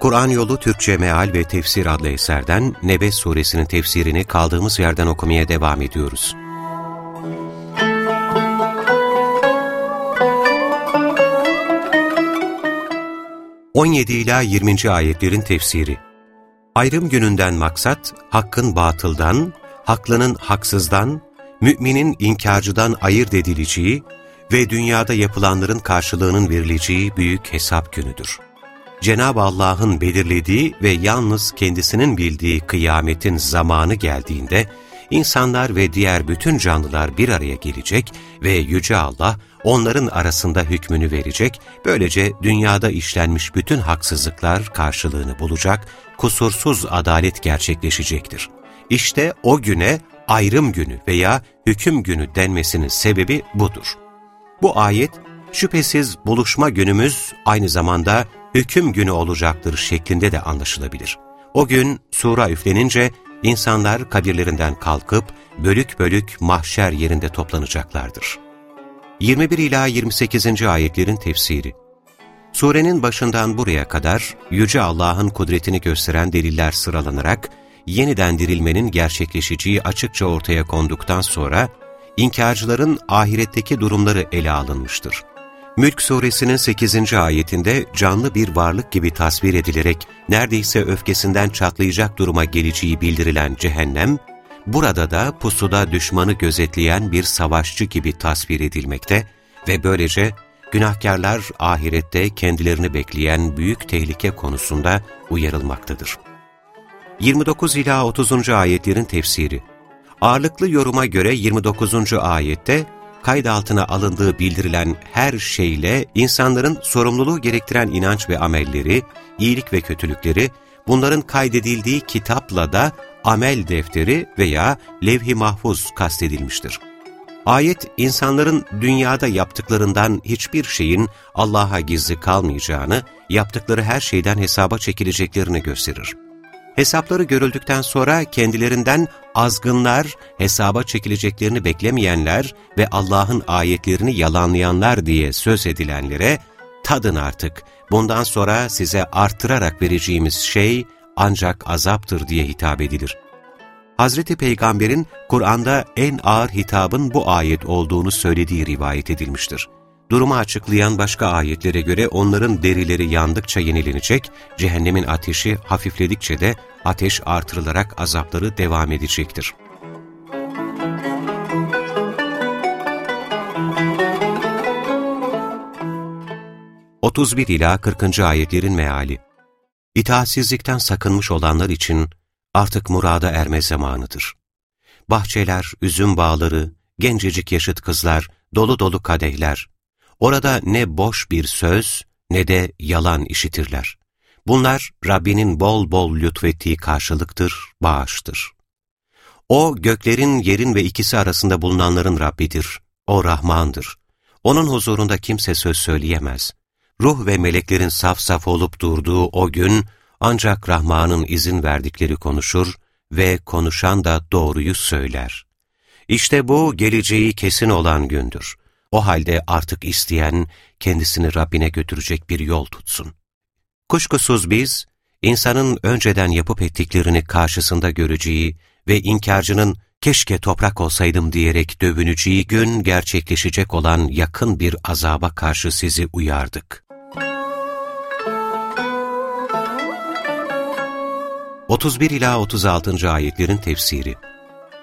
Kur'an Yolu Türkçe Meal ve Tefsir adlı eserden Nebe suresinin tefsirini kaldığımız yerden okumaya devam ediyoruz. ...17 ila 20. ayetlerin tefsiri. Ayrım gününden maksat, hakkın batıldan, haklının haksızdan, müminin inkarcıdan ayırt edileceği ve dünyada yapılanların karşılığının verileceği büyük hesap günüdür. Cenab-ı Allah'ın belirlediği ve yalnız kendisinin bildiği kıyametin zamanı geldiğinde, insanlar ve diğer bütün canlılar bir araya gelecek ve Yüce Allah onların arasında hükmünü verecek, böylece dünyada işlenmiş bütün haksızlıklar karşılığını bulacak, kusursuz adalet gerçekleşecektir. İşte o güne ayrım günü veya hüküm günü denmesinin sebebi budur. Bu ayet, şüphesiz buluşma günümüz aynı zamanda hüküm günü olacaktır şeklinde de anlaşılabilir. O gün sura üflenince insanlar kabirlerinden kalkıp bölük bölük mahşer yerinde toplanacaklardır. 21 ila 28. ayetlerin tefsiri Surenin başından buraya kadar Yüce Allah'ın kudretini gösteren deliller sıralanarak yeniden dirilmenin gerçekleşeceği açıkça ortaya konduktan sonra inkarcıların ahiretteki durumları ele alınmıştır. Mülk suresinin 8. ayetinde canlı bir varlık gibi tasvir edilerek neredeyse öfkesinden çatlayacak duruma geleceği bildirilen cehennem, burada da pusuda düşmanı gözetleyen bir savaşçı gibi tasvir edilmekte ve böylece günahkarlar ahirette kendilerini bekleyen büyük tehlike konusunda uyarılmaktadır. 29 ila 30. ayetlerin tefsiri Ağırlıklı yoruma göre 29. ayette kaydaltına alındığı bildirilen her şeyle insanların sorumluluğu gerektiren inanç ve amelleri, iyilik ve kötülükleri, bunların kaydedildiği kitapla da amel defteri veya levh-i mahfuz kastedilmiştir. Ayet, insanların dünyada yaptıklarından hiçbir şeyin Allah'a gizli kalmayacağını, yaptıkları her şeyden hesaba çekileceklerini gösterir. Hesapları görüldükten sonra kendilerinden azgınlar, hesaba çekileceklerini beklemeyenler ve Allah'ın ayetlerini yalanlayanlar diye söz edilenlere, tadın artık, bundan sonra size artırarak vereceğimiz şey ancak azaptır diye hitap edilir. Hazreti Peygamber'in Kur'an'da en ağır hitabın bu ayet olduğunu söylediği rivayet edilmiştir. Durumu açıklayan başka ayetlere göre onların derileri yandıkça yenilenecek, cehennemin ateşi hafifledikçe de ateş artırılarak azapları devam edecektir. Otuz ila 40. ayetlerin meali İtaatsizlikten sakınmış olanlar için artık murada erme zamanıdır. Bahçeler, üzüm bağları, gencecik yaşıt kızlar, dolu dolu kadehler, Orada ne boş bir söz ne de yalan işitirler. Bunlar Rabbinin bol bol lütfettiği karşılıktır, bağıştır. O göklerin, yerin ve ikisi arasında bulunanların Rabbidir. O Rahmandır. Onun huzurunda kimse söz söyleyemez. Ruh ve meleklerin saf saf olup durduğu o gün ancak Rahman'ın izin verdikleri konuşur ve konuşan da doğruyu söyler. İşte bu geleceği kesin olan gündür. O halde artık isteyen kendisini Rabbine götürecek bir yol tutsun. Kuşkusuz biz, insanın önceden yapıp ettiklerini karşısında göreceği ve inkarcının keşke toprak olsaydım diyerek dövüneceği gün gerçekleşecek olan yakın bir azaba karşı sizi uyardık. 31 ila 36. ayetlerin tefsiri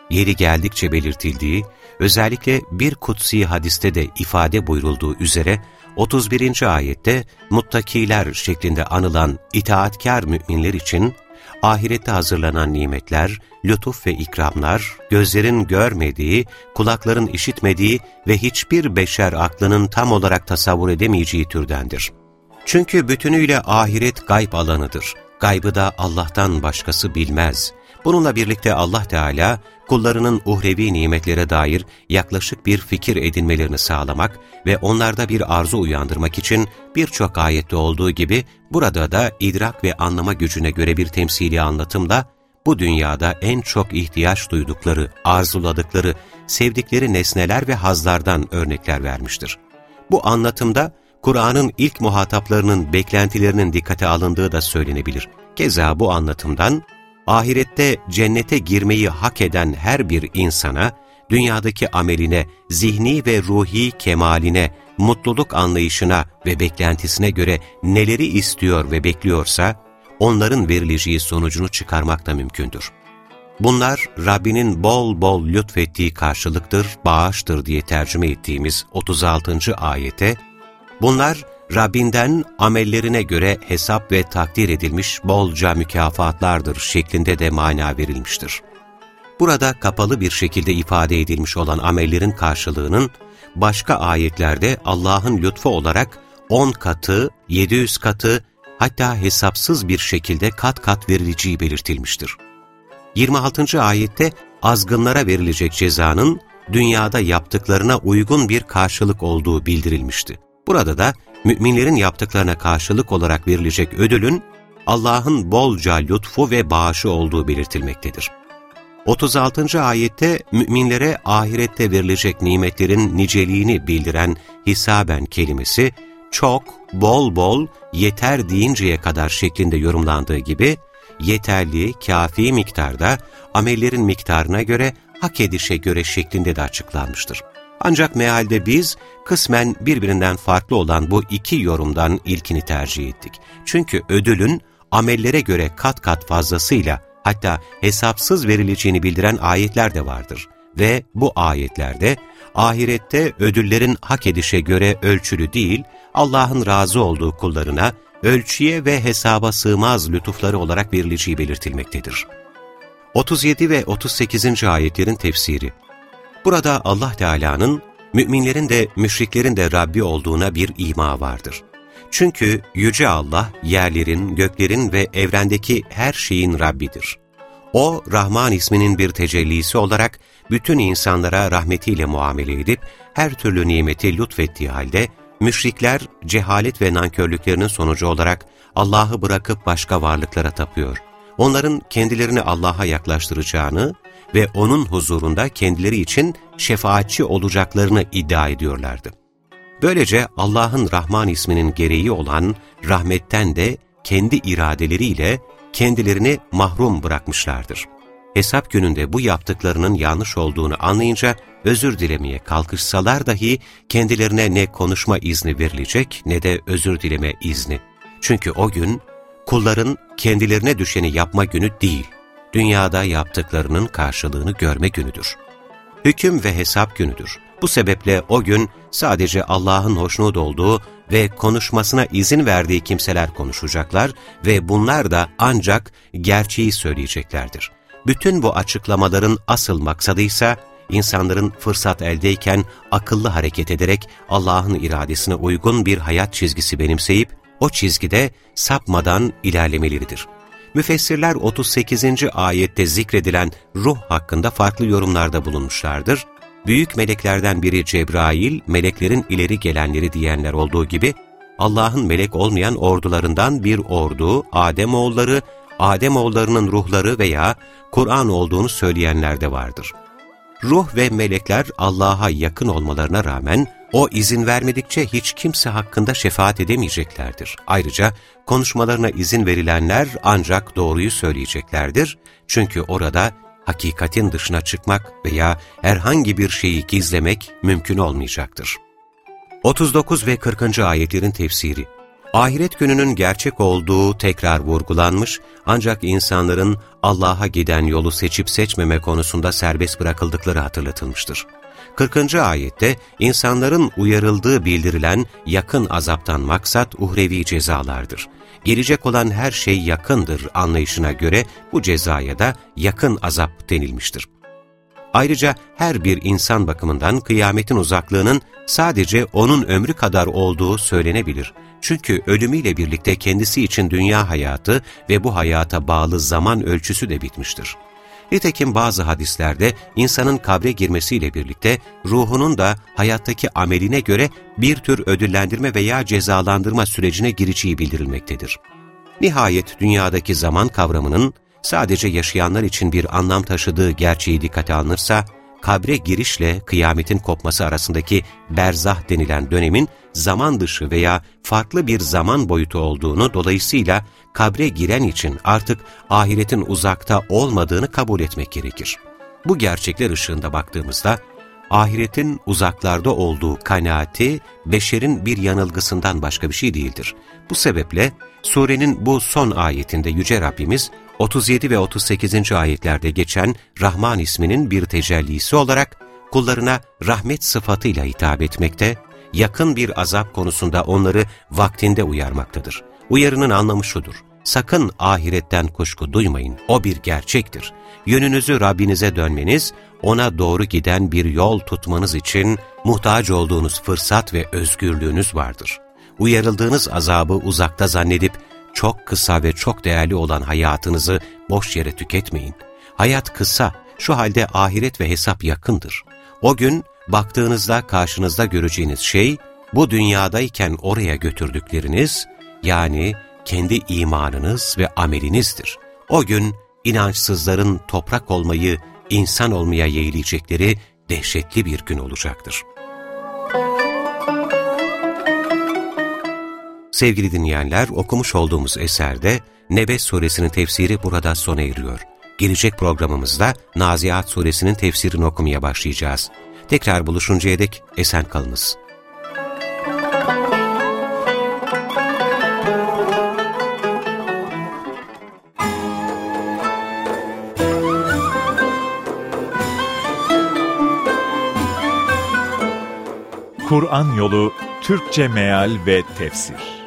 Yeri geldikçe belirtildiği özellikle bir kutsi hadiste de ifade buyurulduğu üzere 31. ayette muttakiler şeklinde anılan itaatkar müminler için ahirette hazırlanan nimetler, lütuf ve ikramlar, gözlerin görmediği, kulakların işitmediği ve hiçbir beşer aklının tam olarak tasavvur edemeyeceği türdendir. Çünkü bütünüyle ahiret gayb alanıdır. Gaybı da Allah'tan başkası bilmez. Bununla birlikte Allah Teala kullarının uhrevi nimetlere dair yaklaşık bir fikir edinmelerini sağlamak ve onlarda bir arzu uyandırmak için birçok ayette olduğu gibi burada da idrak ve anlama gücüne göre bir temsili anlatımla bu dünyada en çok ihtiyaç duydukları, arzuladıkları, sevdikleri nesneler ve hazlardan örnekler vermiştir. Bu anlatımda Kur'an'ın ilk muhataplarının beklentilerinin dikkate alındığı da söylenebilir. Keza bu anlatımdan ahirette cennete girmeyi hak eden her bir insana, dünyadaki ameline, zihni ve ruhi kemaline, mutluluk anlayışına ve beklentisine göre neleri istiyor ve bekliyorsa, onların verileceği sonucunu çıkarmak da mümkündür. Bunlar Rabbinin bol bol lütfettiği karşılıktır, bağıştır diye tercüme ettiğimiz 36. ayete, bunlar Rabbinden amellerine göre hesap ve takdir edilmiş bolca mükafatlardır şeklinde de mana verilmiştir. Burada kapalı bir şekilde ifade edilmiş olan amellerin karşılığının başka ayetlerde Allah'ın lütfu olarak 10 katı, 700 katı hatta hesapsız bir şekilde kat kat verileceği belirtilmiştir. 26. ayette azgınlara verilecek cezanın dünyada yaptıklarına uygun bir karşılık olduğu bildirilmişti. Burada da müminlerin yaptıklarına karşılık olarak verilecek ödülün Allah'ın bolca lütfu ve bağışı olduğu belirtilmektedir. 36. ayette müminlere ahirette verilecek nimetlerin niceliğini bildiren hisaben kelimesi çok, bol bol, yeter deyinceye kadar şeklinde yorumlandığı gibi yeterli, kafi miktarda amellerin miktarına göre hak edişe göre şeklinde de açıklanmıştır. Ancak mealde biz kısmen birbirinden farklı olan bu iki yorumdan ilkini tercih ettik. Çünkü ödülün amellere göre kat kat fazlasıyla hatta hesapsız verileceğini bildiren ayetler de vardır. Ve bu ayetlerde ahirette ödüllerin hak edişe göre ölçülü değil, Allah'ın razı olduğu kullarına ölçüye ve hesaba sığmaz lütufları olarak verileceği belirtilmektedir. 37 ve 38. ayetlerin tefsiri Burada Allah Teala'nın müminlerin de müşriklerin de Rabbi olduğuna bir ima vardır. Çünkü Yüce Allah yerlerin, göklerin ve evrendeki her şeyin Rabbidir. O, Rahman isminin bir tecellisi olarak bütün insanlara rahmetiyle muamele edip her türlü nimeti lütfettiği halde, müşrikler cehalet ve nankörlüklerinin sonucu olarak Allah'ı bırakıp başka varlıklara tapıyor. Onların kendilerini Allah'a yaklaştıracağını ve O'nun huzurunda kendileri için şefaatçi olacaklarını iddia ediyorlardı. Böylece Allah'ın Rahman isminin gereği olan rahmetten de kendi iradeleriyle kendilerini mahrum bırakmışlardır. Hesap gününde bu yaptıklarının yanlış olduğunu anlayınca özür dilemeye kalkışsalar dahi kendilerine ne konuşma izni verilecek ne de özür dileme izni. Çünkü o gün kulların kendilerine düşeni yapma günü değil, dünyada yaptıklarının karşılığını görme günüdür. Hüküm ve hesap günüdür. Bu sebeple o gün sadece Allah'ın hoşnut olduğu ve konuşmasına izin verdiği kimseler konuşacaklar ve bunlar da ancak gerçeği söyleyeceklerdir. Bütün bu açıklamaların asıl maksadı ise insanların fırsat eldeyken akıllı hareket ederek Allah'ın iradesine uygun bir hayat çizgisi benimseyip o çizgide sapmadan ilerlemeleridir. Müfessirler 38. ayette zikredilen ruh hakkında farklı yorumlarda bulunmuşlardır. Büyük meleklerden biri Cebrail, meleklerin ileri gelenleri diyenler olduğu gibi, Allah'ın melek olmayan ordularından bir ordu, Ademoğulları, Ademoğullarının ruhları veya Kur'an olduğunu söyleyenler de vardır. Ruh ve melekler Allah'a yakın olmalarına rağmen o izin vermedikçe hiç kimse hakkında şefaat edemeyeceklerdir. Ayrıca konuşmalarına izin verilenler ancak doğruyu söyleyeceklerdir. Çünkü orada hakikatin dışına çıkmak veya herhangi bir şeyi gizlemek mümkün olmayacaktır. 39 ve 40. ayetlerin tefsiri Ahiret gününün gerçek olduğu tekrar vurgulanmış ancak insanların Allah'a giden yolu seçip seçmeme konusunda serbest bırakıldıkları hatırlatılmıştır. 40. ayette insanların uyarıldığı bildirilen yakın azaptan maksat uhrevi cezalardır. Gelecek olan her şey yakındır anlayışına göre bu cezaya da yakın azap denilmiştir. Ayrıca her bir insan bakımından kıyametin uzaklığının sadece onun ömrü kadar olduğu söylenebilir. Çünkü ölümüyle birlikte kendisi için dünya hayatı ve bu hayata bağlı zaman ölçüsü de bitmiştir. Nitekim bazı hadislerde insanın kabre girmesiyle birlikte ruhunun da hayattaki ameline göre bir tür ödüllendirme veya cezalandırma sürecine gireceği bildirilmektedir. Nihayet dünyadaki zaman kavramının sadece yaşayanlar için bir anlam taşıdığı gerçeği dikkate alınırsa, kabre girişle kıyametin kopması arasındaki berzah denilen dönemin zaman dışı veya farklı bir zaman boyutu olduğunu dolayısıyla kabre giren için artık ahiretin uzakta olmadığını kabul etmek gerekir. Bu gerçekler ışığında baktığımızda, ahiretin uzaklarda olduğu kanaati beşerin bir yanılgısından başka bir şey değildir. Bu sebeple surenin bu son ayetinde Yüce Rabbimiz 37 ve 38. ayetlerde geçen Rahman isminin bir tecellisi olarak kullarına rahmet sıfatıyla hitap etmekte, yakın bir azap konusunda onları vaktinde uyarmaktadır. Uyarının anlamı şudur, sakın ahiretten kuşku duymayın, o bir gerçektir. Yönünüzü Rabbinize dönmeniz, ona doğru giden bir yol tutmanız için muhtaç olduğunuz fırsat ve özgürlüğünüz vardır. Uyarıldığınız azabı uzakta zannedip çok kısa ve çok değerli olan hayatınızı boş yere tüketmeyin. Hayat kısa, şu halde ahiret ve hesap yakındır. O gün baktığınızda karşınızda göreceğiniz şey, bu dünyadayken oraya götürdükleriniz, yani kendi imanınız ve amelinizdir. O gün inançsızların toprak olmayı, insan olmaya yeğleyecekleri dehşetli bir gün olacaktır. Sevgili dinleyenler, okumuş olduğumuz eserde Nebe suresinin tefsiri burada sona eriyor. Gelecek programımızda Naziat suresinin tefsirini okumaya başlayacağız. Tekrar buluşuncaya dek esen kalınız. Kur'an Yolu Türkçe Meal ve Tefsir